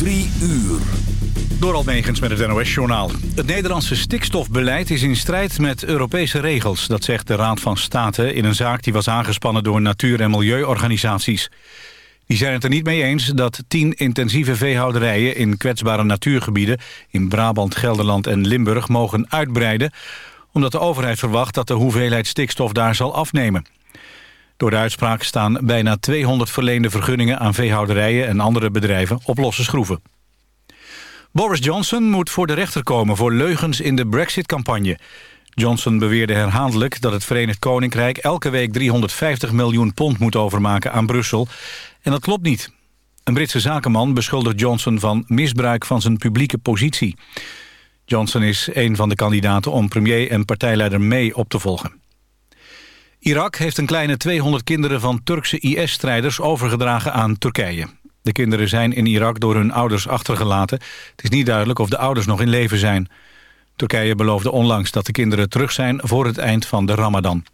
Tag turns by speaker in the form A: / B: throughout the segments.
A: Drie uur.
B: Door Almegens met het NOS-journaal. Het Nederlandse stikstofbeleid is in strijd met Europese regels. Dat zegt de Raad van State in een zaak die was aangespannen door natuur- en milieuorganisaties. Die zijn het er niet mee eens dat tien intensieve veehouderijen... in kwetsbare natuurgebieden in Brabant, Gelderland en Limburg mogen uitbreiden... omdat de overheid verwacht dat de hoeveelheid stikstof daar zal afnemen. Door de uitspraak staan bijna 200 verleende vergunningen aan veehouderijen en andere bedrijven op losse schroeven. Boris Johnson moet voor de rechter komen voor leugens in de Brexit-campagne. Johnson beweerde herhaaldelijk dat het Verenigd Koninkrijk elke week 350 miljoen pond moet overmaken aan Brussel. En dat klopt niet. Een Britse zakenman beschuldigt Johnson van misbruik van zijn publieke positie. Johnson is een van de kandidaten om premier en partijleider May op te volgen. Irak heeft een kleine 200 kinderen van Turkse IS-strijders overgedragen aan Turkije. De kinderen zijn in Irak door hun ouders achtergelaten. Het is niet duidelijk of de ouders nog in leven zijn. Turkije beloofde onlangs dat de kinderen terug zijn voor het eind van de Ramadan.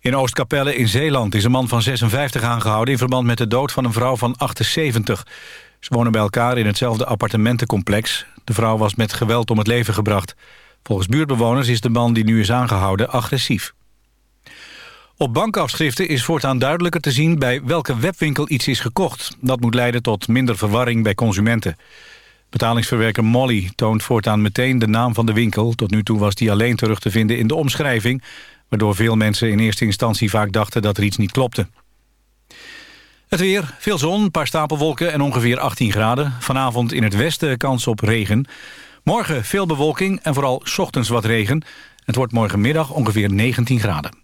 B: In Oostkapelle in Zeeland is een man van 56 aangehouden... in verband met de dood van een vrouw van 78. Ze wonen bij elkaar in hetzelfde appartementencomplex. De vrouw was met geweld om het leven gebracht. Volgens buurtbewoners is de man die nu is aangehouden agressief. Op bankafschriften is voortaan duidelijker te zien bij welke webwinkel iets is gekocht. Dat moet leiden tot minder verwarring bij consumenten. Betalingsverwerker Molly toont voortaan meteen de naam van de winkel. Tot nu toe was die alleen terug te vinden in de omschrijving... waardoor veel mensen in eerste instantie vaak dachten dat er iets niet klopte. Het weer, veel zon, een paar stapelwolken en ongeveer 18 graden. Vanavond in het westen kans op regen. Morgen veel bewolking en vooral ochtends wat regen. Het wordt morgenmiddag ongeveer 19 graden.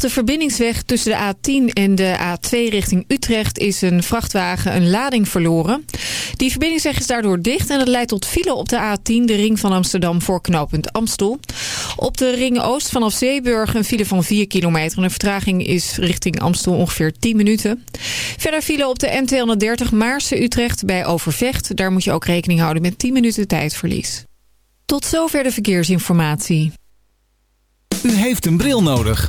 C: Op de verbindingsweg tussen de A10 en de A2 richting Utrecht is een vrachtwagen een lading verloren. Die verbindingsweg is daardoor dicht en dat leidt tot file op de A10, de ring van Amsterdam voor knooppunt Amstel. Op de ring Oost vanaf Zeeburg een file van 4 kilometer en de vertraging is richting Amstel ongeveer 10 minuten. Verder file op de N230 Maarse-Utrecht bij Overvecht. Daar moet je ook rekening houden met 10 minuten tijdverlies. Tot zover de verkeersinformatie.
D: U heeft een bril nodig.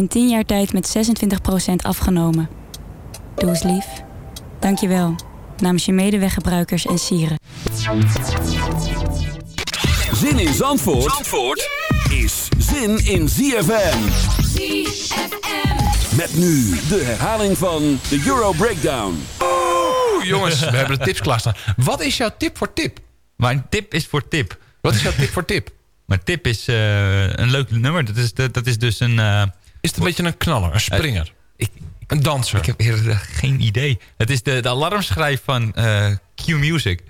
E: In 10 jaar tijd met 26% afgenomen. Doe eens lief. Dank je wel. Namens je medeweggebruikers en sieren.
A: Zin in Zandvoort, Zandvoort is zin in ZFM.
F: ZFM.
A: Met nu de herhaling van de Euro Breakdown.
G: Oeh, jongens, we hebben de tips klaarstaan. Wat is jouw tip voor tip?
H: Mijn tip is voor tip.
G: Wat is jouw tip voor tip?
H: Mijn tip is uh, een leuk nummer. Dat is, dat, dat is dus een... Uh,
G: is het een beetje een knaller, een springer?
H: Ik, ik,
G: Een danser.
H: Ik heb eerder geen idee. Het is de, de alarmschrijf van eh, Q-Music.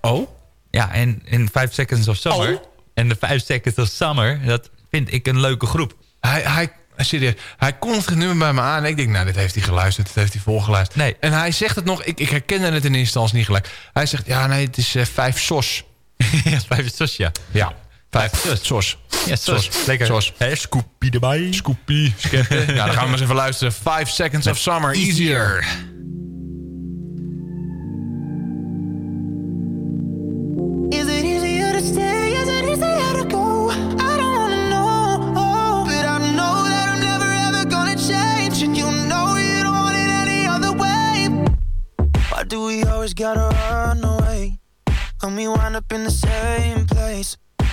G: Oh?
H: Ja, en in 5 Seconds of Summer.
G: Oh.
H: En de 5 Seconds of Summer, dat vind ik een leuke groep.
G: Hij, hij, serieus, hij kondigt het nummer bij me aan. En ik denk, nou, dit heeft hij geluisterd. Dit heeft hij volgeluisterd.
H: Nee.
G: En hij zegt het nog, ik, ik herkende het in eerste instantie niet gelijk. Hij zegt, ja, nee, het is eh, vijf sos.
H: ja, 5 sos, ja.
G: Ja, vijf
H: sos.
G: sos.
H: Ja, sos. Lekker.
G: Sos.
H: Hè, Scoopie erbij.
G: Scoopie. Skeppen. ja, dan gaan we maar eens even luisteren. Five Seconds of Summer, Easier.
F: Is it easier to stay? Is it easier to go? I don't wanna know, oh, but I know that I'm never ever gonna change, and you know you don't want it any other way. Why do we always gotta run away? When we wind up in the same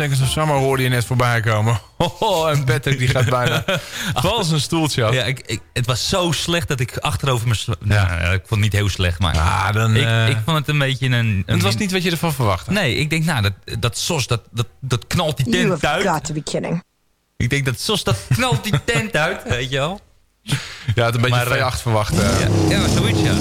G: Seconds of Summer hoorde je net voorbij komen. Oh, en Patrick die gaat bijna van zijn stoeltje af.
H: Ja, ik, ik, het was zo slecht dat ik achterover me... sla- Nou, ik vond het niet heel slecht, maar...
G: Ja, dan,
H: ik,
G: eh,
H: ik vond het een beetje een... een
G: Het was niet wat je ervan verwachtte.
H: Nee, ik denk, nou, dat, dat SOS, dat, dat, dat knalt die tent uit.
I: got to be kidding.
H: Ik denk, dat SOS, dat knalt die tent uit, weet je wel.
G: Ja, het een beetje
H: Maar, eh,
G: V8 verwacht. eh.
H: Ja, ja zoiets, ja.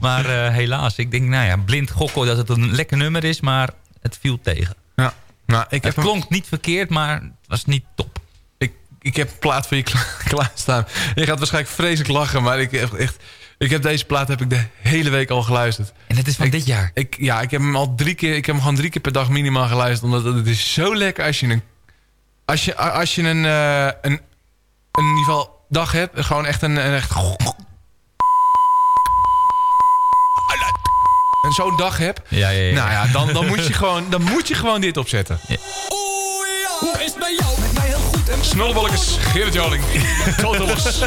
H: maar eh, helaas, ik denk, nou ja, blind gokken dat het een lekker nummer is, maar het viel tegen.
G: Ja. Nou, ik
H: Het
G: heb hem-
H: klonk niet verkeerd, maar het was niet top.
G: ik, ik heb een plaat voor je kla- klaarstaan. Je gaat waarschijnlijk vreselijk lachen, maar ik heb echt... Ik heb deze plaat heb ik de hele week al geluisterd.
H: En het is van dit jaar.
G: Ik, ja, ik heb hem al drie keer... Ik heb hem gewoon drie keer per dag minimaal geluisterd. Omdat het, is zo lekker als je een... Als je, als je een, eh, een, een in ieder geval dag hebt. Gewoon echt een... een echt, en zo'n dag hebt.
H: Ja, ja, ja.
G: Nou ja, dan, dan, moet je gewoon, dan moet je gewoon dit opzetten.
J: Hoe is het met jou? Met mij heel goed.
G: Gerrit Joling. Total los.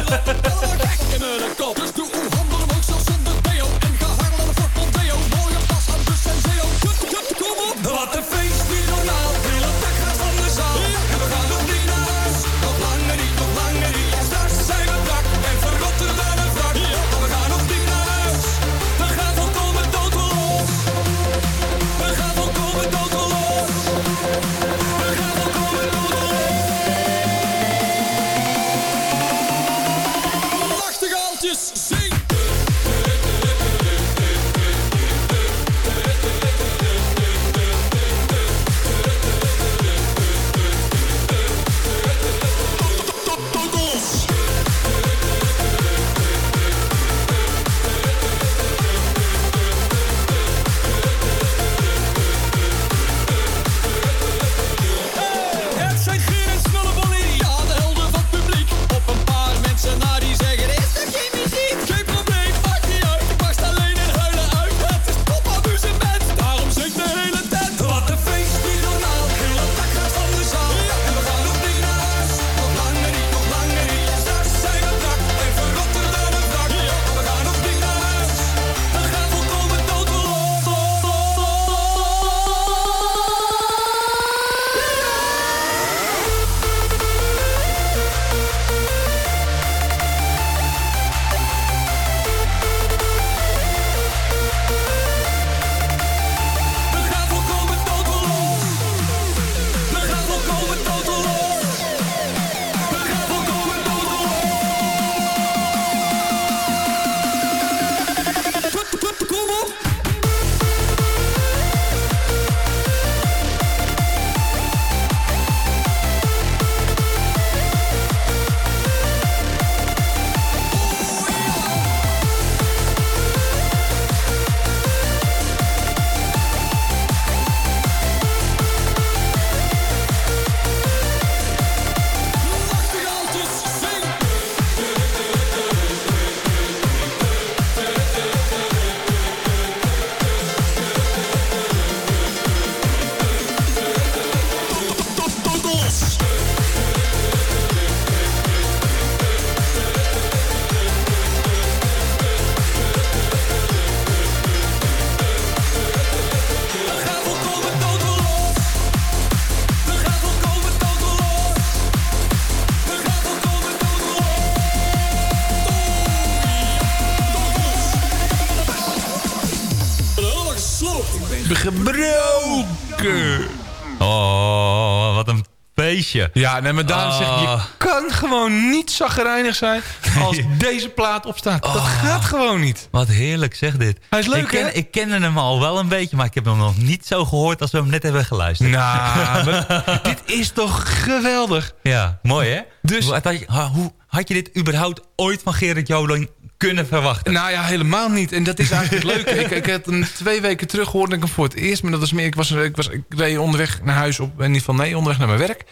H: feestje.
G: Ja, nee, maar daarom zeg ik, je
H: Oh.
G: kan gewoon niet zagrijnig zijn als deze plaat opstaat. Dat gaat gewoon niet.
H: Wat heerlijk, zeg dit.
G: Hij is leuk,
H: ik ken,
G: hè?
H: Ik kende hem al wel een beetje, maar ik heb hem nog niet zo gehoord als we hem net hebben geluisterd.
G: Nou, maar dit is toch geweldig.
H: Ja, mooi hè?
G: Dus-
H: Hoe, had je, hoe had je dit überhaupt ooit van Gerrit Joling kunnen verwachten?
G: Nou ja, helemaal niet. En dat is eigenlijk het leuke. Ik, ik had hem twee weken terug hoorde ik hem voor het eerst. Maar dat was meer, ik, was, ik, was, ik reed onderweg naar huis op, in ieder geval nee, onderweg naar mijn werk.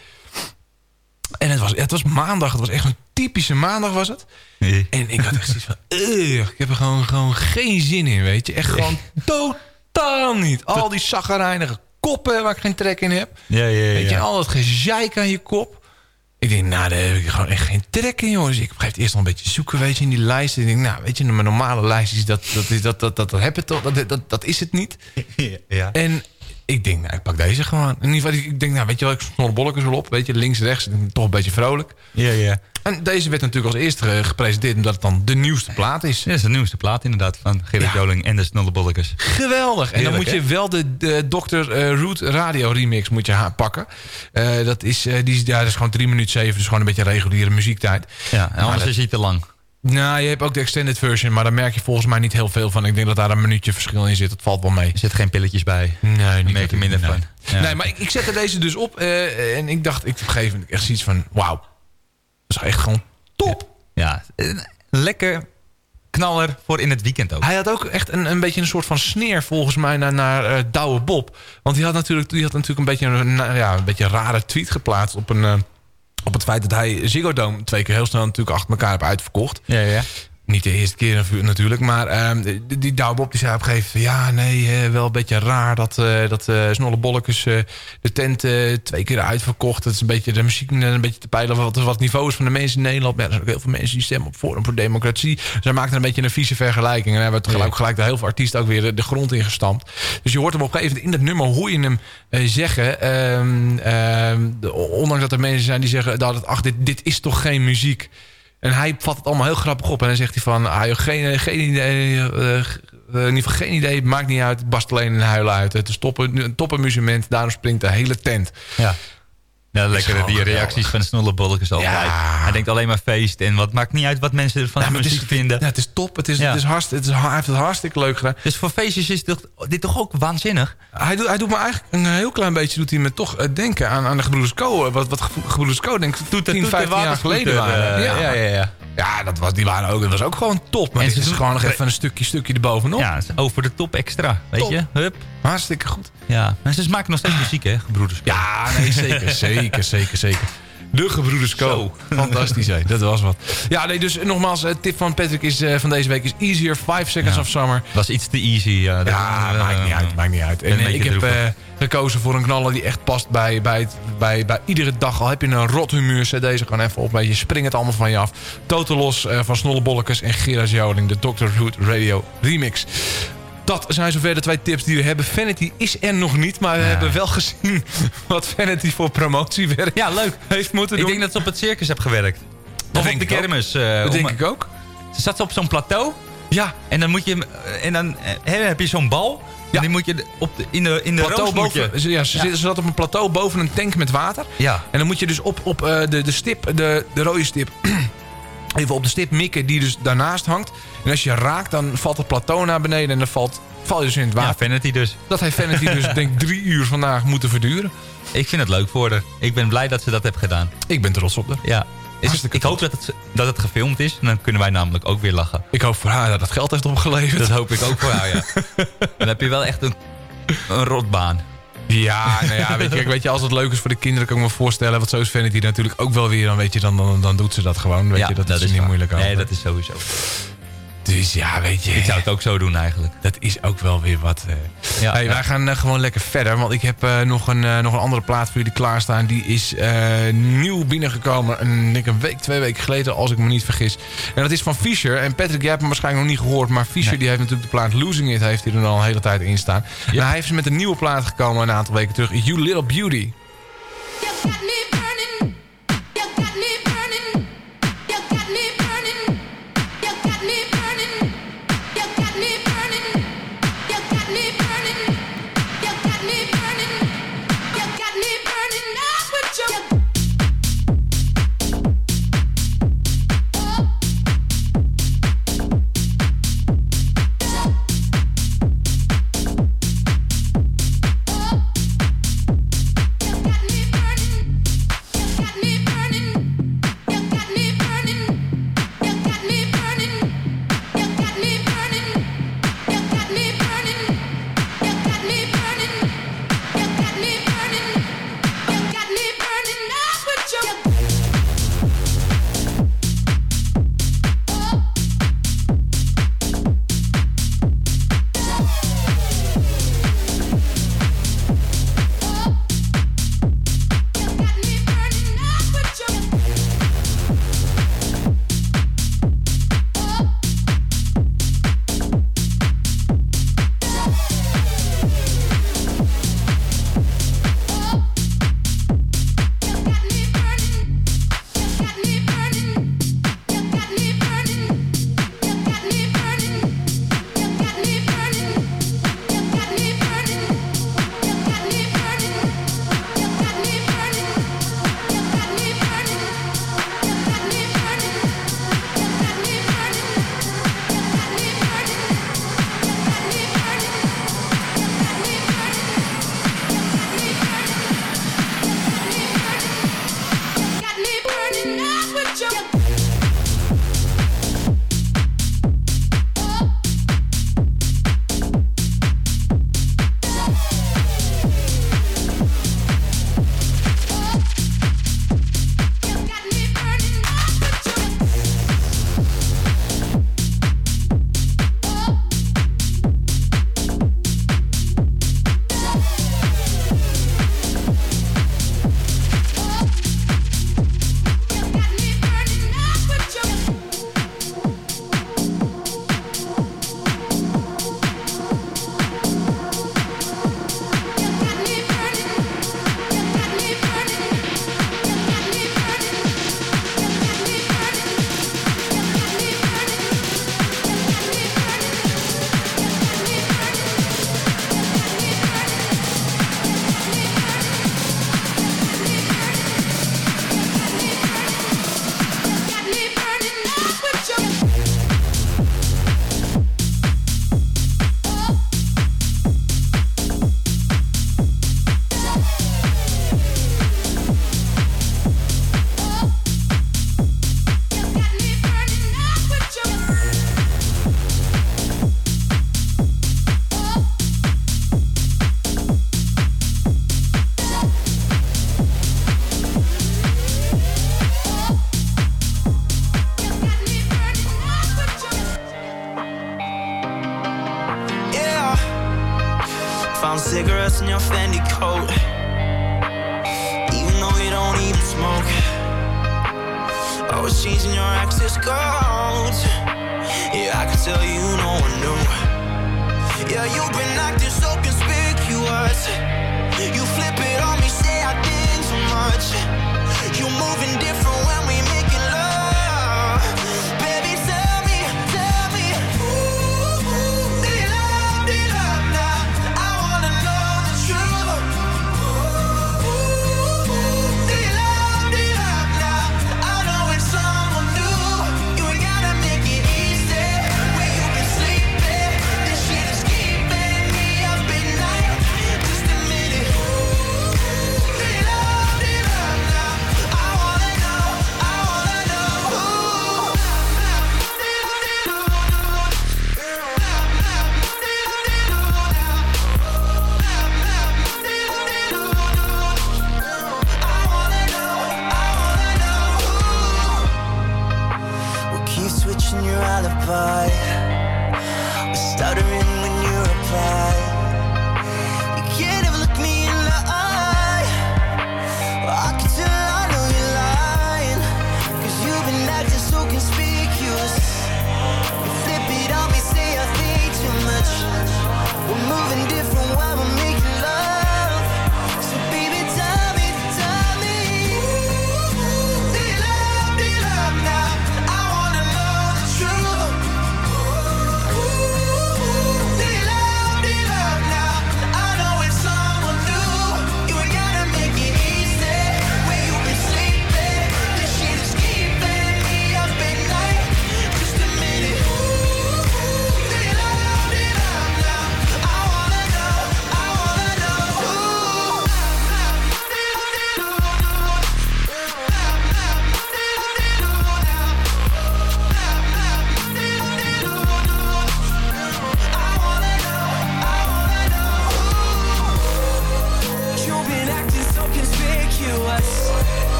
G: En het was, het was maandag. Het was echt een typische maandag was het.
H: Nee.
G: En ik had echt zoiets van, "Ugh, ik heb er gewoon, gewoon geen zin in, weet je. Echt gewoon totaal niet. Al die zaggerijnige koppen waar ik geen trek in heb.
H: Ja, ja, ja.
G: Weet je, al dat gezeik aan je kop. Ik denk, nou, daar heb ik gewoon echt geen trek in, jongens. Ik ga het eerst nog een beetje zoeken, weet je, in die lijsten. Ik denk, nou, weet je, mijn normale lijstjes, dat, dat, is, dat, dat, dat, dat heb het toch, dat, dat, dat is het niet.
H: ja.
G: En ik denk, nou, ik pak deze gewoon. In ieder geval, ik denk, nou, weet je wel, ik bolletjes wel op. Weet je, links, rechts, toch een beetje vrolijk.
H: Ja, ja.
G: En deze werd natuurlijk als eerste ge- gepresenteerd... omdat het dan de nieuwste plaat is.
H: Dit is de nieuwste plaat inderdaad van Gerrit
G: Ja.
H: Joling en de Snollebollekes.
G: Geweldig. En dan
H: Heerlijk,
G: moet je
H: hè?
G: wel de, de Dr. eh, Root Radio remix moet je pakken. Eh, dat, is, eh, die ja, dat is gewoon 3 minuten 7. Dus gewoon een beetje reguliere muziektijd.
H: Ja, en anders
G: dat-
H: is hij te lang.
G: Nou, je hebt ook de extended version. Maar daar merk je volgens mij niet heel veel van. Ik denk dat daar een minuutje verschil in zit. Dat valt wel mee.
H: Er zitten geen pilletjes bij.
G: Nee,
H: Daar
G: niet
H: merk je minder
G: nee.
H: van. Ja.
G: Nee, maar ik, ik zette deze dus op. eh, en ik dacht, ik op een gegeven moment echt zoiets van... Wauw, dat is echt gewoon top.
H: Ja, een lekker knaller voor in het weekend ook.
G: Hij had ook echt een, een beetje een soort van sneer volgens mij naar, naar eh, Douwe Bob. Want die had natuurlijk, die had natuurlijk een, beetje een, nou ja, een beetje een rare tweet geplaatst op, een, eh, op het feit dat hij Ziggo Dome twee keer heel snel natuurlijk achter elkaar heeft uitverkocht.
H: Ja, ja.
G: Niet de eerste keer natu- natuurlijk, maar ehm, die, die die zei op een gegeven moment... ja, nee, wel een beetje raar dat, eh dat eh Snolle Bollekes eh, de tent twee keer uitverkocht. Het is een beetje de muziek een beetje te peilen wat, wat niveau is van de mensen in Nederland. Maar ja, er zijn ook heel veel mensen die stemmen op Forum voor Democratie. Zij maakten een beetje een vieze vergelijking. En hebben het ook gelijk daar heel veel artiesten ook weer de, de grond in gestampt. Dus je hoort hem op een gegeven moment in dat nummer, hoor je hem zeggen... ehm, ehm, de- ondanks dat er mensen zijn die zeggen, dat het, ach, dit, dit is toch geen muziek... En hij vat het allemaal heel grappig op. En dan zegt hij van, ah, joh, geen, geen idee, eh, eh, in ieder geval geen idee, maakt niet uit. Barst alleen een huilen uit. Het is toppen, een topamusement, daarom springt de hele tent.
H: Ja. Ja, lekker die reacties van Snollebollekes altijd.
G: Ja.
H: Hij denkt alleen maar feest en wat maakt niet uit wat mensen ervan muziek
G: is,
H: vinden.
G: ja, het is top, het is,
H: Ja.
G: het is hartst, het is, hij heeft het hartstikke leuk gedaan.
H: Dus voor feestjes is dit toch, dit toch ook waanzinnig?
G: Hij doet, hij doet me eigenlijk een heel klein beetje doet hij me toch eh, denken aan, aan de Gebroeders Co. eh, Wat, wat Ge- Gebroeders Co denk ik 10, 15 jaar geleden waren.
H: eh, ja, ja, ja.
G: Ja, dat was, die waren ook, dat was ook gewoon top. Maar
H: En
G: dit is gewoon nog even een stukje, stukje erbovenop.
H: Ja, over de top extra, weet
G: Top.
H: je? Hup.
G: Hartstikke goed.
H: Ja, en ze maken nog steeds muziek, hè, gebroeders.
G: Ja, nee, zeker, zeker, zeker, zeker. De Gebroeders Co. Fantastisch, hè. Dat was wat. Ja, nee, dus nogmaals, het tip van Patrick is, eh, van deze week is Easier 5 Seconds
H: Ja.
G: of Summer.
H: Was iets te easy. Ja, dat-
G: Ja,
H: eh,
G: maakt niet uit, maakt niet uit. En eh, ik heb eh, gekozen voor een knaller die echt past bij, bij, het- bij, bij iedere dag. Al heb je een rot humeur, zet deze gewoon even op. Je, spring het allemaal van je af. Total Los eh, van Snollebollekes en Gerard Joling, de Dr. Hood Radio Remix. Dat zijn zover de twee tips die we hebben. Vanity is er nog niet, maar we hebben wel gezien wat Vanity voor promotiewerk
H: Ja, leuk.
G: heeft moeten
H: Ik
G: doen.
H: denk dat ze op het circus heb gewerkt.
G: Dat
H: Of op de
G: ik
H: kermis. eh,
G: dat denk ik ook.
H: Ze zat op zo'n plateau.
G: Ja,
H: En dan moet je... hem- En dan eh, hè, heb je zo'n bal.
G: Ja.
H: En die moet je op de, in de, in de
G: plateau boven, ze- ja, ze,
H: Ja.
G: Zat op een plateau boven een tank met water.
H: Ja.
G: En dan moet je dus op, op eh, de, de stip, de, de rode stip... even op de stip mikken die dus daarnaast hangt. En als je raakt, dan valt het plateau naar beneden... en dan valt, val je dus in het
H: Ja,
G: water.
H: Vanity dus.
G: Dat heeft Vanity dus denk ik drie uur vandaag moeten verduren.
H: Ik vind het leuk voor haar. Ik ben blij dat ze dat heeft gedaan.
G: Ik ben trots op haar.
H: Ja. Is, ik hoop dat het, dat het gefilmd is. Dan kunnen wij namelijk ook weer lachen.
G: Ik hoop voor haar dat het geld heeft opgeleverd.
H: Dat hoop ik ook voor haar, ja. Dan heb je wel echt een, een rotbaan.
G: Ja, nou ja, weet je, weet je, als het leuk is voor de kinderen, kan ik me voorstellen. Want zo is Vanity natuurlijk ook wel weer. Dan, weet je, dan, dan, dan doet ze dat gewoon. Weet
H: ja,
G: je, dat, is, niet
H: waar.
G: moeilijk over.
H: Nee, dat is sowieso.
G: Dus ja, weet je.
H: Ik zou het ook zo doen eigenlijk.
G: Dat is ook wel weer wat. eh.
H: Ja,
G: hey,
H: ja.
G: Wij gaan eh, gewoon lekker verder. Want ik heb eh, nog, een, eh, nog een andere plaat voor jullie klaarstaan. Die is eh, nieuw binnengekomen. Een, ik denk een week, twee weken geleden, als ik me niet vergis. En dat is van Fisher. En Patrick, jij hebt hem waarschijnlijk nog niet gehoord. Maar Fisher
H: Nee.
G: die heeft natuurlijk de plaat Losing It. Heeft hij er al een hele tijd in staan. En hij heeft ze met een nieuwe plaat gekomen een aantal weken terug. You Little Beauty.
J: You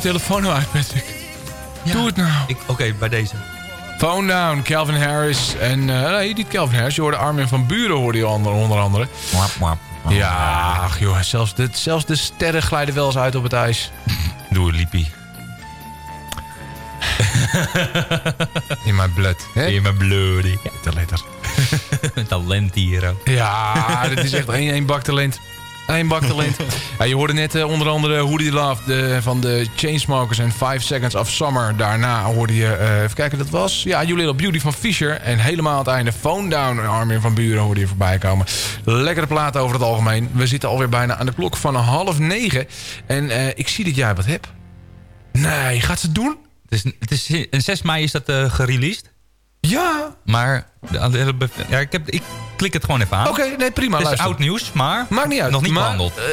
G: die telefoon nou uit, Patrick. Doe het nou.
H: Oké, bij deze.
G: Phone Down, Calvin Harris. En eh, nee, niet Calvin Harris. Je hoorde Armin van Buren hoorde je onder, onder andere. Ja, ach joh, zelfs de, zelfs de sterren glijden wel eens uit op het ijs.
H: Doe liepie.
G: In mijn bloed. hè?
H: In mijn bloody.
G: Te letter.
H: Talent hier ook.
G: Ja, dit is echt één, één bak talent. Eén bak talent. Ja, je hoorde net eh, onder andere You Love de, van de Chainsmokers en 5 Seconds of Summer. Daarna hoorde je, eh, even kijken, dat was ja, You Little Beauty van Fisher. En helemaal aan het einde Phone Down, Armin van Buren hoorde je voorbij komen. Lekkere platen over het algemeen. We zitten alweer bijna aan de klok van half negen. En eh, ik zie dat jij wat hebt. Nee, gaat ze het doen?
H: Het is, het is, in 6 mei is dat gereleased.
G: Ja.
H: Maar ja, ik, heb, ik klik het gewoon even aan.
G: Oké, nee, prima.
H: Het is
G: luister.
H: oud nieuws, maar
G: Maakt niet uit.
H: nog niet
G: maar,
H: behandeld.
G: eh,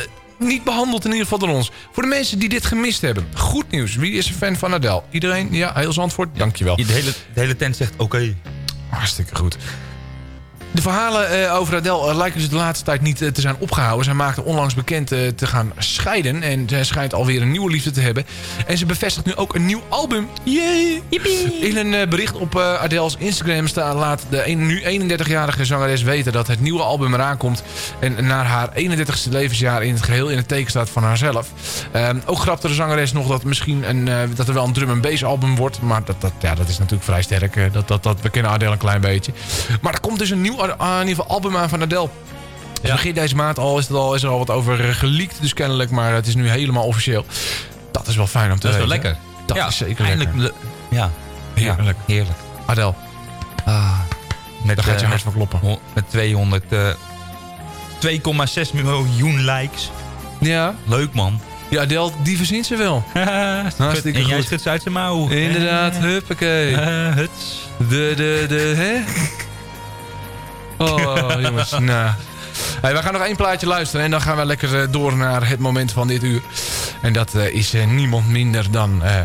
G: niet behandeld in ieder geval door ons. Voor de mensen die dit gemist hebben. Goed nieuws. Wie is een fan van Adele? Iedereen? Ja, heel Zandvoort? Dankjewel.
H: De hele, de hele tent zegt oké.
G: Hartstikke goed. De verhalen eh, over Adele eh, lijken dus de laatste tijd niet eh, te zijn opgehouden. Zij maakte onlangs bekend te gaan scheiden. En zij schijnt alweer een nieuwe liefde te hebben. En ze bevestigt nu ook een nieuw album. Yay! In een bericht op Adele's Instagram staat, laat de nu 31-jarige zangeres weten dat het nieuwe album eraan komt. En naar haar 31ste levensjaar in het geheel in het teken staat van haarzelf. Ehm, ook grapte de zangeres nog dat, misschien een, dat er wel een drum and bass album wordt. Maar dat, dat, ja, dat is natuurlijk vrij sterk. dat, dat, dat, we kennen Adele een klein beetje. Maar er komt dus een nieuw ah, in ieder geval album aan van Adele. Dus begin deze maand al is, het al is er al wat over eh, geleakt dus kennelijk. Maar het is nu helemaal officieel. Dat is wel fijn om te
H: Dat is wel
G: weten.
H: lekker.
G: Dat
H: Ja,
G: is zeker
H: eindelijk
G: lekker.
H: le- Ja.
G: Heerlijk.
H: Ja, heerlijk.
G: Adele.
H: Ah, met,
G: Daar gaat je
H: eh,
G: hart van kloppen.
H: Met 200... eh 2,6 miljoen likes.
G: Ja.
H: Leuk man.
G: Ja, Adele, die verzint ze wel. Hartstikke
H: en jij schudt ze uit zijn mouw.
G: Inderdaad,
H: Eh,
G: huppakee.
H: eh, huts.
G: De, de, de, hè? Oh, jongens, nou. Hey, we gaan nog één plaatje luisteren en dan gaan we lekker eh, door naar het moment van dit uur. En dat eh, is eh, niemand minder dan... eh,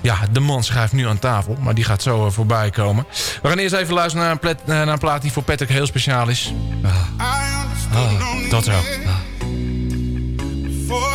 G: ja, de man schuift nu aan tafel, maar die gaat zo voorbij komen. We gaan eerst even luisteren naar een, plet- naar een plaat die voor Patrick heel speciaal is. Ah, dat zo.
K: before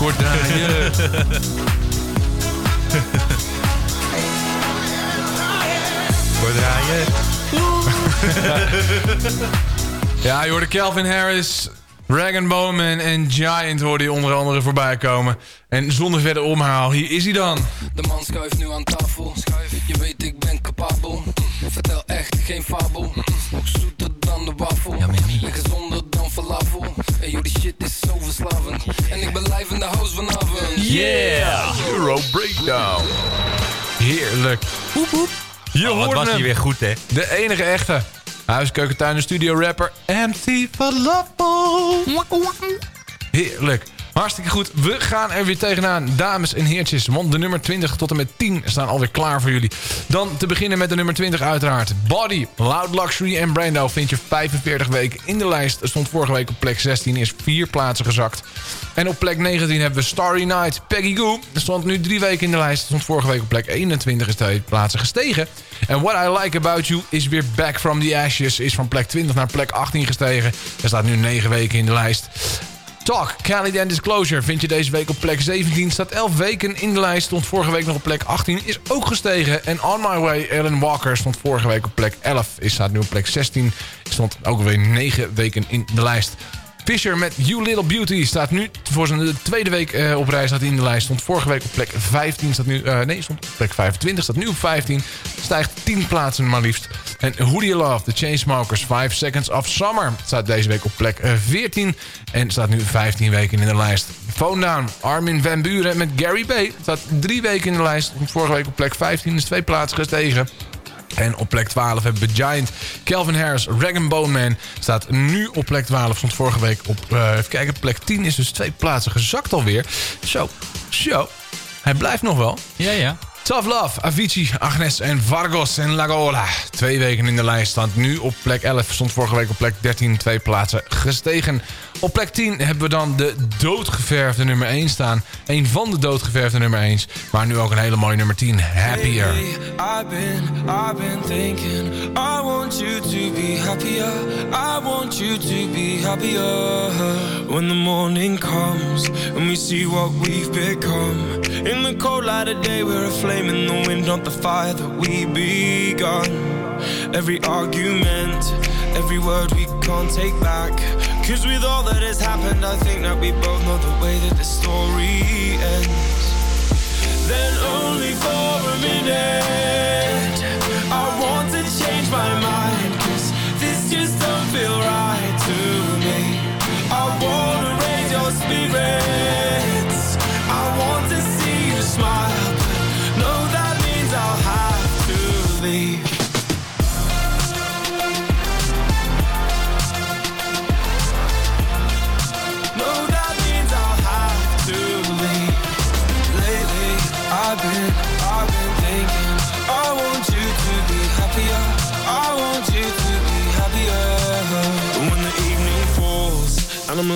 G: Kort draaien.
H: Kort draaien.
G: Ja, je hoorde Calvin Harris, Dragon Bowman en Giant hoorde je onder andere voorbij komen. En zonder verder omhaal, hier is hij dan.
L: De man schuift nu aan tafel. Je weet, ik ben capabel. Vertel echt geen fabel. Nog zoeter dan de wafel. En verslavend. En ik ben live in de house vanavond.
G: Yeah! Euro Breakdown. Heerlijk. Hoep, hoep. Je
H: Oh, wat
G: hoort
H: was
G: hem.
H: hij weer goed, hè?
G: De enige echte. Huis, keuken, tuin en studio rapper MC Falafel. Heerlijk. Hartstikke goed. We gaan er weer tegenaan. Dames en heertjes. Want de nummer 20 tot en met 10 staan alweer klaar voor jullie. Dan te beginnen met de nummer 20 uiteraard. Body, Loud Luxury en Brando vind je 45 weken in de lijst. Stond vorige week op plek 16, is vier plaatsen gezakt. En op plek 19 hebben we Starry Night, Peggy Goo. Stond nu drie weken in de lijst. Stond vorige week op plek 21, is twee plaatsen gestegen. En What I Like About You is weer back from the ashes. Is van plek 20 naar plek 18 gestegen. Er staat nu 9 weken in de lijst. Talk, and Disclosure vind je deze week op plek 17. Staat 11 weken in de lijst. Stond vorige week nog op plek 18. Is ook gestegen. En On My Way, Ellen Walker stond vorige week op plek 11. Is staat nu op plek 16. Stond ook weer 9 weken in de lijst. Fisher met You Little Beauty staat nu voor zijn tweede week eh, op reis staat in de lijst. Stond vorige week op plek 15. Staat nu, eh, nee, stond op plek 25. Staat nu op 15. Stijgt 10 plaatsen maar liefst. En Who Do You Love? The Chainsmokers 5 Seconds of Summer. Staat deze week op plek eh, 14. En staat nu 15 weken in de lijst. Phone Down. Armin van Buren met Gary B. Staat 3 weken in de lijst. Vorige week op plek 15. Is twee plaatsen gestegen. En op plek 12 hebben we Giant. Calvin Harris, Rag Bone Man staat nu op plek 12. Stond vorige week op, eh, even kijken, plek 10 is dus twee plaatsen gezakt alweer. Zo, zo. Hij blijft nog wel.
H: Ja, ja.
G: Tough Love, Avicii, Agnes en Vargos en Lagola. Twee weken in de lijst staat nu op plek 11. Stond vorige week op plek 13, twee plaatsen gestegen. Op plek 10 hebben we dan de doodgeverfde nummer 1 staan. Een van de doodgeverfde nummer 1. Maar nu ook een hele mooie nummer 10, Happier.
I: I've been, I've been thinking I want you to be happier I want you to be happier When the morning comes And we see what we've become In the cold light of day We're a flame in the wind Not the fire that we begun Every argument Every word we can't take back. Cause with all that has happened I think that we both know the way that the story ends. Then only for a minute I want to change my mind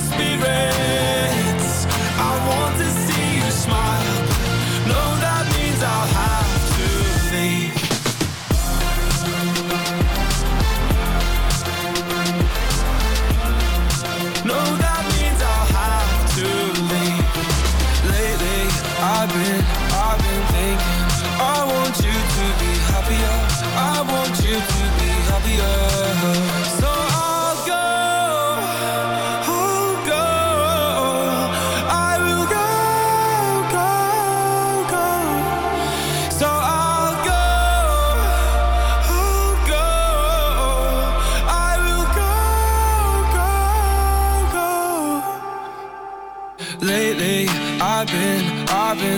I: spirit.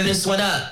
M: turn this
N: one up.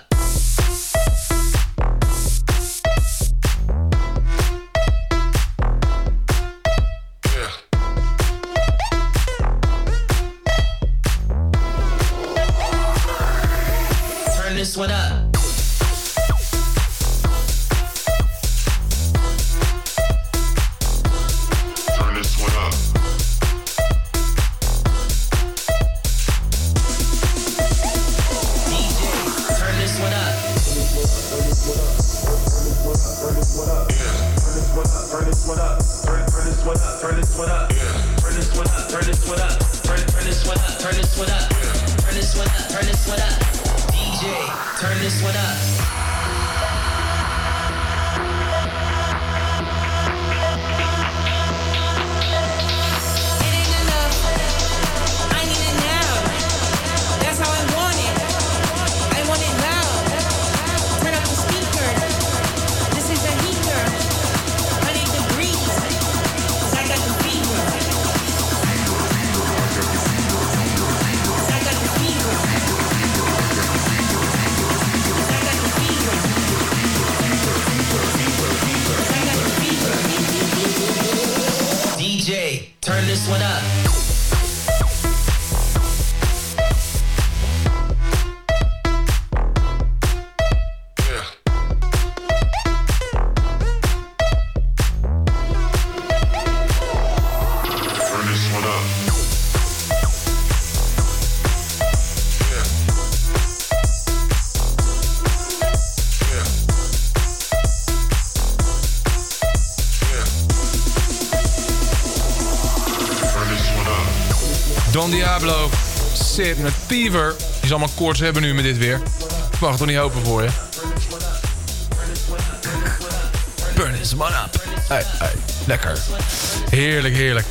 G: Diablo. Zit met Fever. Die zal maar koorts hebben nu met dit weer. Ik mag toch niet hopen voor je. Burn man up. Hey. Lekker. Heerlijk, heerlijk.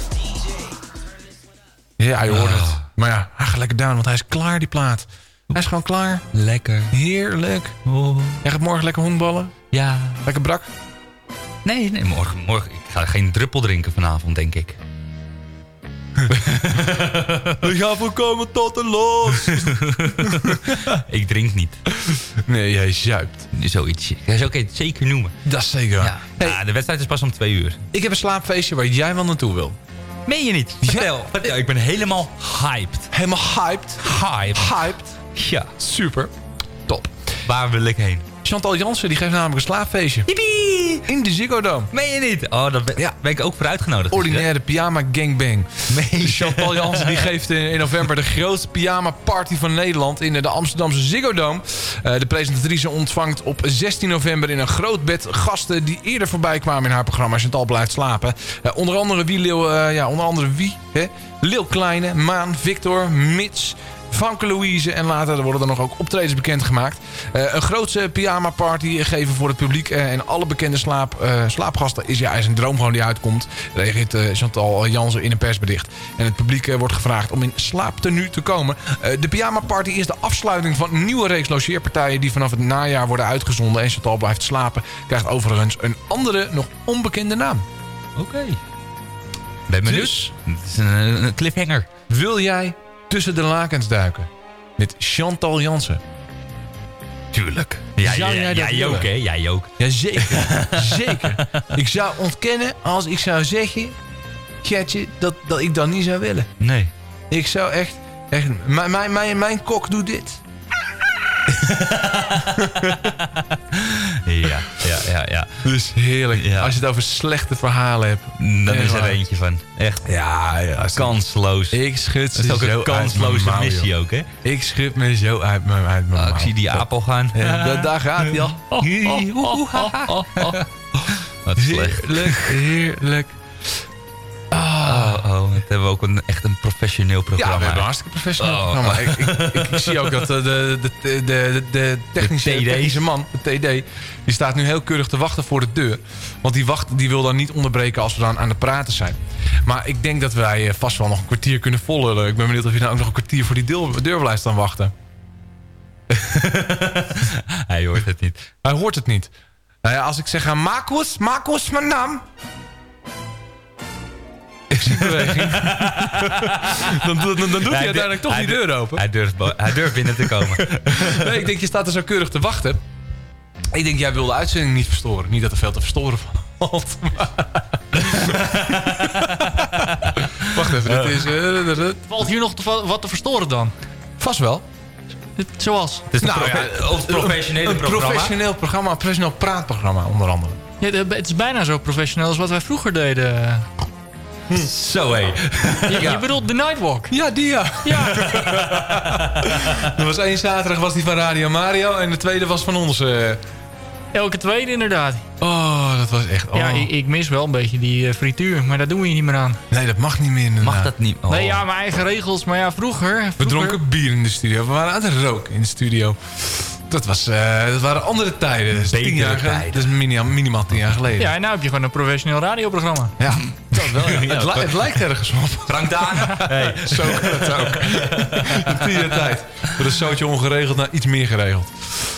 G: Ja, je hoort het. Ah. Maar ja, hij gaat lekker down, want hij is klaar, die plaat. Hij is gewoon klaar.
H: Lekker.
G: Heerlijk. Oh. Jij gaat morgen lekker hondballen?
H: Ja.
G: Lekker brak?
H: Nee, nee, morgen, morgen. Ik ga geen druppel drinken vanavond, denk ik.
G: We gaan voorkomen tot een los.
H: ik drink niet.
G: Nee, jij zuipt.
H: Zoiets. Ja, zo kan je het zeker noemen.
G: Dat is zeker.
H: Ja. Ja, de wedstrijd is pas om twee uur.
G: Ik heb een slaapfeestje waar jij wel naartoe wil.
H: Meen je niet? Vertel. vertel. Ik ben helemaal hyped.
G: Helemaal hyped?
H: Hyped.
G: Hyped.
H: Ja.
G: Super. Top.
H: Waar wil ik heen?
G: Chantal Jansen die geeft namelijk een slaapfeestje.
H: Yippie!
G: In de Ziggo Dome.
H: Meen je niet? Oh, daar ben, ben ik ook voor uitgenodigd.
G: Ordinaire pyjama gangbang.
H: Nee.
G: Chantal Jansen die geeft in, in november de grootste pyjama party van Nederland in de Amsterdamse Ziggo Dome. Uh, de presentatrice ontvangt op 16 november in een groot bed gasten die eerder voorbij kwamen in haar programma Chantal blijft slapen. Uh, onder andere wie uh, ja, onder andere wie? Hè? Lil Kleine, Maan, Victor, Mits. Vanke Louise en later worden er nog ook optredens bekendgemaakt. Uh, een grootse pyjama party geven voor het publiek uh, en alle bekende slaap, uh, slaapgasten is ja is een droom gewoon die uitkomt. Reageert Chantal Jansen in een persbericht. En het publiek wordt gevraagd om in slaaptenu te komen. de pyjama party is de afsluiting van een nieuwe reeks logeerpartijen die vanaf het najaar worden uitgezonden. En Chantal blijft slapen krijgt overigens een andere nog onbekende naam.
H: Oké. Okay. Ben benieuwd.
G: Dus,
H: het is een, een cliffhanger.
G: Wil jij tussen de lakens duiken. Met Chantal Jansen.
H: Tuurlijk. Ja,
G: zou jij dat
H: jij ook, hè? Jij ook.
G: Jazeker. Zeker. Ik zou ontkennen als ik zou zeggen... Gertje, dat, dat ik dat niet zou willen.
H: Nee.
G: Ik zou echt... echt mijn, mijn, mijn, mijn kok doet dit.
H: Ja, ja, ja, ja.
G: Dus heerlijk.
H: Ja.
G: Als je het over slechte verhalen hebt.
H: Dan is er eentje van. Echt.
G: Ja, ja.
H: Kansloos.
G: Ik schud ze
H: ook
G: zo
H: een
G: uit
H: kansloze missie ook, hè?
G: Ik schud me zo uit mijn, uit mijn
H: Ah, ik zie die apel gaan.
G: Ja, da- daar gaat hij al.
H: Wat slecht.
G: Heerlijk, heerlijk.
H: Oh, oh, dat hebben we ook een, echt een professioneel
G: Ja,
H: programma.
G: we hebben een hartstikke professioneel
H: Oh.
G: programma. Ik, ik, ik, ik zie ook dat eh, de, de, de, de, de technische,
H: De
G: technische man, de TD, die staat nu heel keurig te wachten voor de deur. Want die, wacht, die wil dan niet onderbreken als we dan aan het praten zijn. Maar ik denk dat wij eh, vast wel nog een kwartier kunnen volhullen. Ik ben benieuwd of je nou ook nog een kwartier voor die deur, deur blijft staan wachten.
H: Hij hoort het niet.
G: Hij hoort het niet. Nou ja, als ik zeg aan Marcus, Marcus mijn naam. Dan, doet- dan, dan doet hij, uiteindelijk toch
H: hij
G: die deur open.
H: Hij durft, hij durft binnen te komen.
G: Nee, ik denk, je staat er zo keurig te wachten. Ik denk, jij wil de uitzending niet verstoren. Niet dat er veel te verstoren valt. Wacht even, dit is... eh,
O: Valt hier nog te wat te verstoren dan?
G: vast wel.
O: Zoals?
H: Het is een profe- ons professionele
G: een
H: programma.
G: professioneel programma, een professioneel praatprogramma onder andere.
O: Ja, het is bijna zo professioneel als wat wij vroeger deden.
H: Zo hé.
O: Je, je bedoelt de Nightwalk?
G: Ja, die ja.
O: Ja.
G: Er was één zaterdag was die van Radio Mario en de tweede was van ons. eh.
O: Elke tweede inderdaad.
G: Oh, dat was echt... Oh.
O: Ja, ik, ik mis wel een beetje die eh, frituur, maar daar doen we hier niet meer aan.
G: Nee, dat mag niet meer inderdaad.
H: Mag dat niet? Oh.
O: Nee, ja, mijn eigen regels. Maar ja, vroeger...
G: We dronken bier in de studio. We waren aan het roken in de studio. Dat, was, eh, dat waren andere tijden. Dat is, tien jaar, ge-
H: tijden.
G: dat is minimaal, minimaal tien jaar geleden.
O: Ja, en nu heb je gewoon een professioneel radioprogramma.
G: Ja, dat wel. ja. het, li- het lijkt ergens op.
H: Frank Dane. Hey.
G: Zo kan het ook. Tien jaar tijd. Dat is zootje ongeregeld naar iets meer geregeld.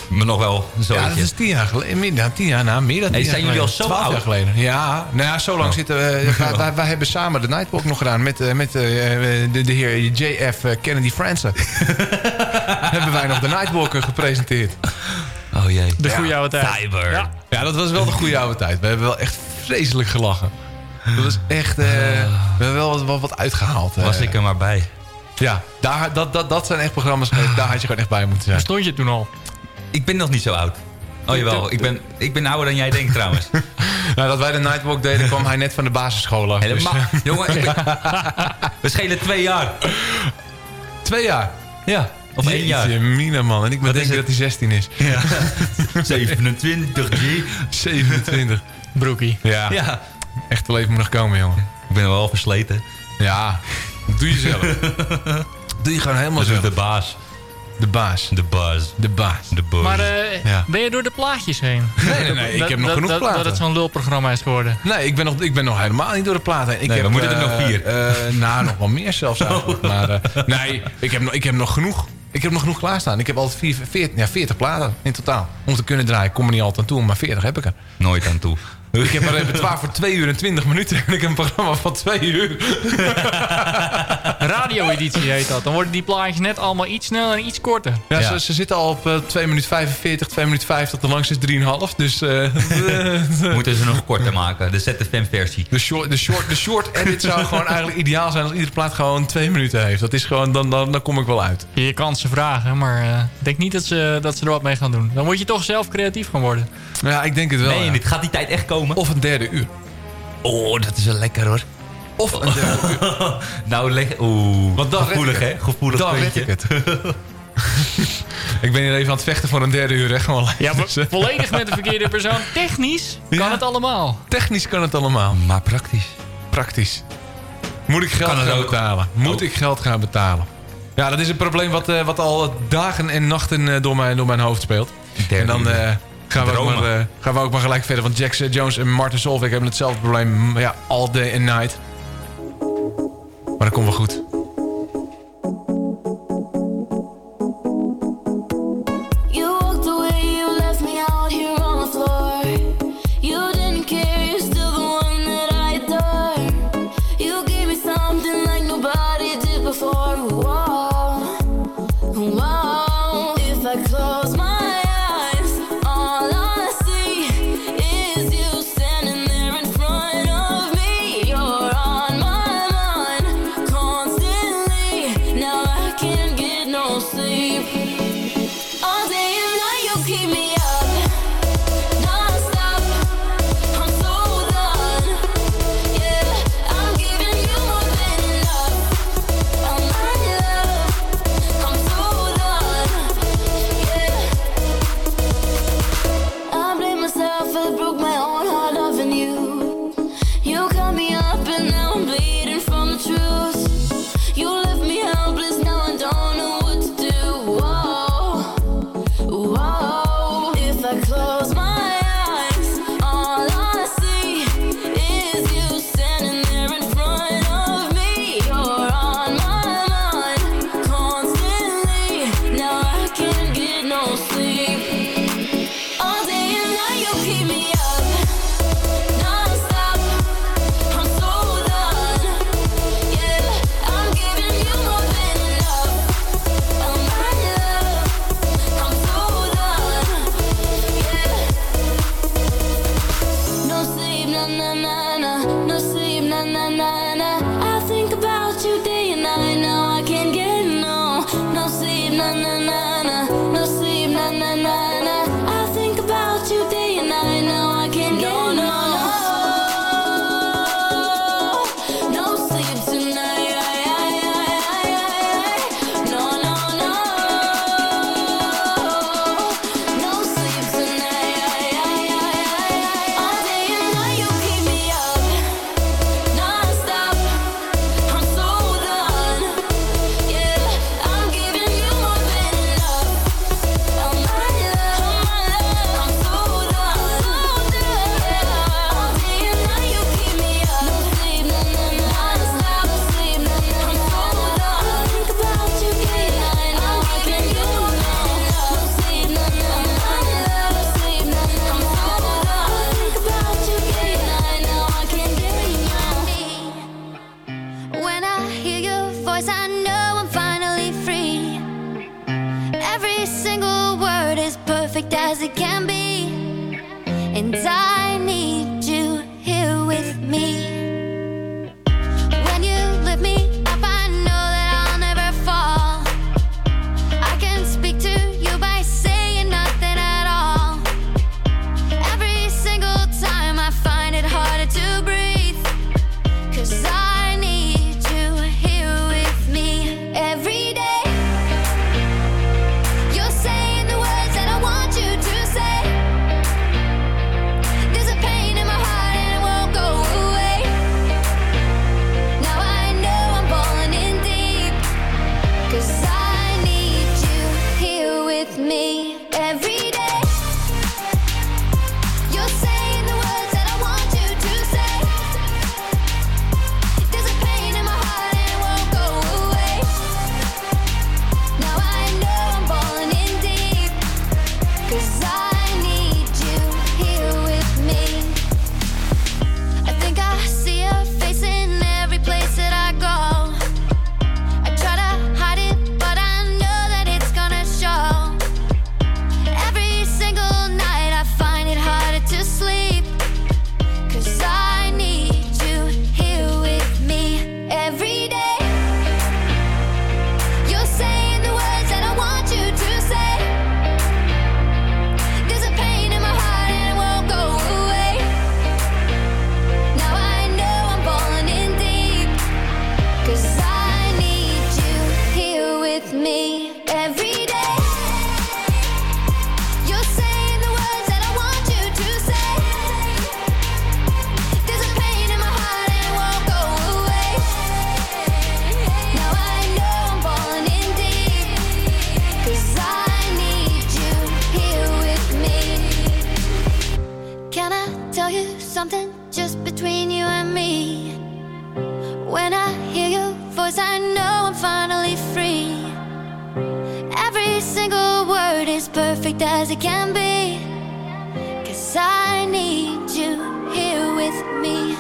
H: Maar nog wel een
G: Ja, dat is tien jaar geleden. Meer dan tien jaar na. Meer dan tien
H: Hey,
G: jaar
H: zijn jullie
G: geleden.
H: al zo oud?
G: jaar geleden. Ja, nou ja, zo lang
H: Oh.
G: zitten we. Wij, wij, wij hebben samen de Nightwalk nog gedaan met, eh, met eh, de, de heer JF eh, Kennedy Fransen. hebben wij nog de Nightwalk eh, gepresenteerd.
H: Oh jee.
O: De goede oude tijd.
H: Cyber.
O: Ja.
G: Ja, dat was wel de goede oude tijd. We hebben wel echt vreselijk gelachen. Dat was echt... eh, we hebben wel wat, wat, wat uitgehaald. eh.
H: Was ik er maar bij.
G: Ja, daar, dat, dat, dat zijn echt programma's. Daar had je gewoon echt bij moeten zijn.
O: stond je toen al?
H: Ik ben nog niet zo oud. Oh jawel, ik ben, ik ben ouder dan jij denkt trouwens.
G: Nou, dat wij de Nightwalk deden, kwam hij net van de basisschool af. Dus,
H: Helemaal. Jongen, ik we schelen twee jaar.
G: twee jaar.
H: Ja, of één jaar.
G: Jeetje, Mina, man. En ik
H: Wat
G: denk dat hij 16 is.
H: Ja. 27 G.
G: 27.
O: Broekie.
G: Ja,
H: Ja,
G: echt wel even moet nog komen, jongen.
H: ik ben wel versleten.
G: Ja, doe je zelf. doe je gewoon helemaal
H: Dat is
G: zelf.
H: de baas.
P: De baas.
H: De baas.
P: De baas.
H: De baas.
O: Maar eh,
P: Ja.
O: ben je door de plaatjes heen?
P: Nee, nee, nee, ik heb nog genoeg platen.
O: Dat het zo'n lulprogramma is geworden.
P: Nee, ik ben nog, ik ben nog helemaal niet door de platen. heen. Ik
H: Nee,
P: heb,
H: we moeten er
P: eh,
H: nog vier.
P: eh, nou, nog wel meer zelfs eigenlijk. Maar eh, nee, ik heb, nog- ik heb nog genoeg. Ik heb nog genoeg klaarstaan. Ik heb altijd vier, 40, ja, 40 platen in totaal. Om te kunnen draaien. Ik kom er niet altijd aan toe, maar 40 heb ik er.
H: Nooit aan toe.
P: Ik heb een repertoire voor 2 uur en 20 minuten. En ik heb een programma van 2 uur.
O: Radio-editie heet dat. Dan worden die plaatjes net allemaal iets sneller en iets korter.
P: Ja, Ze, ze zitten al op eh 2 minuten 45, 2 minuten 50. De langste is 3,5. Dus eh,
H: Moeten ze nog korter maken. De ZFM-versie.
P: de, short, de, short, de short edit zou gewoon eigenlijk ideaal zijn... als iedere plaat gewoon 2 minuten heeft. Dat is gewoon, dan, dan, dan kom ik wel uit.
O: Je kan ze vragen, maar eh, ik denk niet dat ze, dat ze er wat mee gaan doen. Dan moet je toch zelf creatief gaan worden.
P: Ja, ik denk het wel.
H: Nee,
P: ja.
H: dit gaat die tijd echt komen.
P: Of een derde uur.
H: Oh, dat is wel lekker hoor.
P: Of een derde uur.
H: nou, leg... Oeh,
P: Want dan
H: gevoelig hè?
P: ik het.
H: Gevoelig
P: Dan
H: puntje.
P: ik het. ik ben hier even aan het vechten voor een derde uur. Gewoon
O: Ja, maar
P: Dus, eh,
O: volledig met de verkeerde persoon. Technisch kan
P: Ja.
O: het allemaal.
P: Technisch kan het allemaal.
H: Maar praktisch.
P: Praktisch. Moet ik geld gaan
H: ook.
P: betalen? Moet
H: Oh.
P: ik geld gaan betalen? Ja, dat is een probleem wat, eh, wat al dagen en nachten eh, door, mijn, door mijn hoofd speelt.
H: Derde
P: en dan
H: uur.
P: Gaan, we ook maar, eh, gaan we ook maar gelijk verder. Want eh, Jones en Martin Solveig hebben hetzelfde probleem. mm, Ja, all day and night. Maar dat komt wel goed.
Q: Every single word is perfect as it can be. Cause I need you here with me.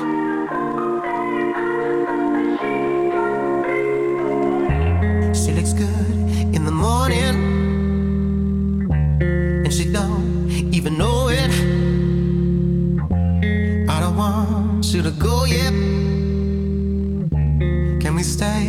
F: She looks good in the morning, and she don't even know it. I don't want you to go yet. Can we stay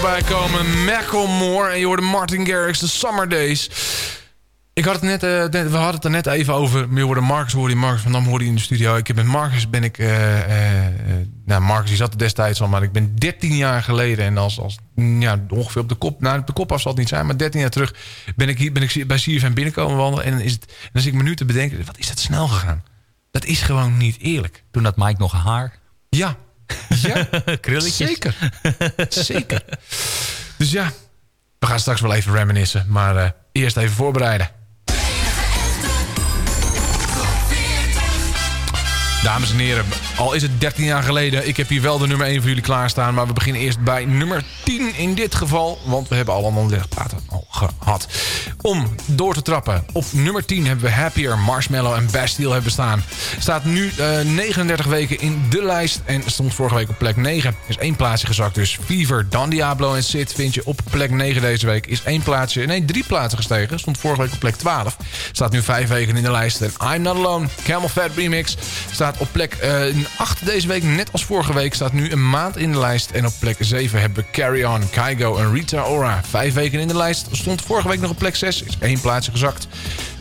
G: voorbij komen. Macklemore en je hoorde Martin Garrix, The Summer Days. Ik had het net, eh, net- we hadden het er net even over. Je hoorde Marcus, hoorde je Marcus van Dam hoorde je in de studio. Ik heb met Marcus ben ik... eh, nou, Marcus die zat er destijds al, maar ik ben 13 jaar geleden... en als, als ja, ongeveer op de kop... Nou, op de kop af zal het niet zijn, maar 13 jaar terug... ben ik, hier, ben ik bij CFM binnenkomen wandelen. En dan, is het, dan zit ik me nu te bedenken... wat is dat snel gegaan? Dat is gewoon niet eerlijk.
H: Toen had Mike nog haar.
G: Ja. Ja,
H: Krulletjes.
G: zeker. Zeker. Dus ja, we gaan straks wel even reminiscen. Maar eh, eerst even voorbereiden. Dames en heren, al is het 13 jaar geleden... ik heb hier wel de nummer 1 voor jullie klaarstaan... maar we beginnen eerst bij nummer 10 in dit geval... want we hebben allemaal lichtplaten al gehad. Om door te trappen, op nummer 10 hebben we Happier, Marshmallow en Bastille hebben staan. Staat nu eh, 39 weken in de lijst en stond vorige week op plek 9. Is één plaatsje gezakt, dus Fever, Don Diablo en Sid vind je op plek 9 deze week. Is één plaatsje, nee drie plaatsen gestegen. Stond vorige week op plek 12. Staat nu vijf weken in de lijst. En I'm Not Alone, Camel Fat Remix, staat op plek eh 8 deze week. Net als vorige week staat nu een maand in de lijst. En op plek 7 hebben we Carry On, Kygo en Rita Ora. Vijf weken in de lijst. Stond vorige week nog op plek 6. Is één plaatsje gezakt.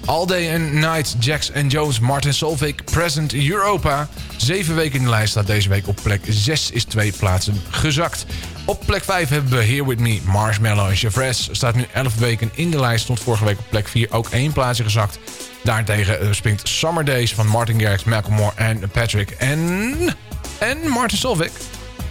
G: All Day and Night, Jax and Jones, Martin Solveig, Present Europa. Zeven weken in de lijst staat deze week op plek 6. Is twee plaatsen gezakt. Op plek 5 hebben we Here With Me, Marshmallow en. Staat nu 11 weken in de lijst. Stond vorige week op plek 4 ook één plaatsje gezakt. Daartegen eh, springt Summer Days van Martin Garrix, Macklemore en Patrick. En, en Martin Solveig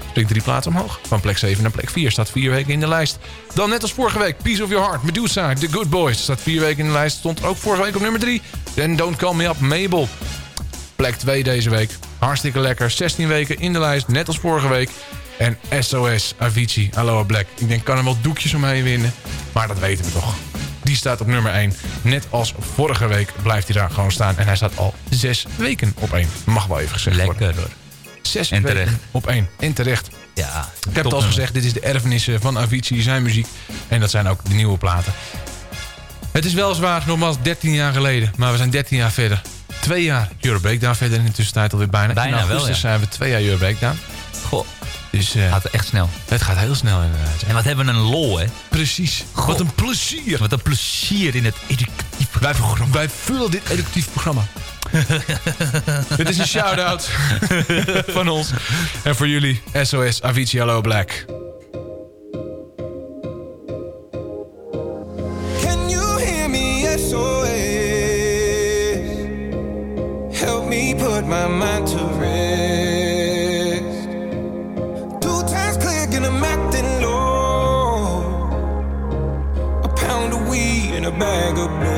G: springt drie plaatsen omhoog. Van plek 7 naar plek 4 staat vier weken in de lijst. Dan net als vorige week, Piece of Your Heart, Medusa, The Good Boys. Staat vier weken in de lijst. Stond ook vorige week op nummer 3. Then Don't Call Me Up, Mabel. Plek 2 deze week. Hartstikke lekker. 16 weken in de lijst, net als vorige week. En SOS, Avicii, Aloha Black. Ik denk, kan er wel doekjes omheen winnen. Maar dat weten we toch. Die staat op nummer 1. Net als vorige week blijft hij daar gewoon staan. En hij staat al zes weken op 1. Mag wel even gezegd worden.
H: Lekker hoor.
G: Zes
H: En
G: weken
H: terecht.
G: op één. En terecht.
H: Ja,
G: Ik heb het al gezegd, dit is de erfenis eh, van Avicii, zijn muziek. En dat zijn ook de nieuwe platen. Het is weliswaar nogmaals 13 jaar geleden, maar we zijn 13 jaar verder. Twee jaar Euro Breakdown verder in de tussentijd alweer bijna.
H: Bijna
G: in augustus
H: wel, ja.
G: zijn we twee jaar Euro Breakdown.
H: Goh.
G: Dus, eh,
H: gaat echt snel.
G: Het gaat heel snel inderdaad.
H: En wat hebben we een lol, hè?
G: Precies. Wat een plezier.
H: Wat een plezier in het educatief
G: Wij, wij vullen dit educatief programma. dit is een shout-out van ons. En voor jullie, SOS Avicii Hallo Black.
I: Can you hear me? SOS. Help me put my mind to rest. Bag of blow.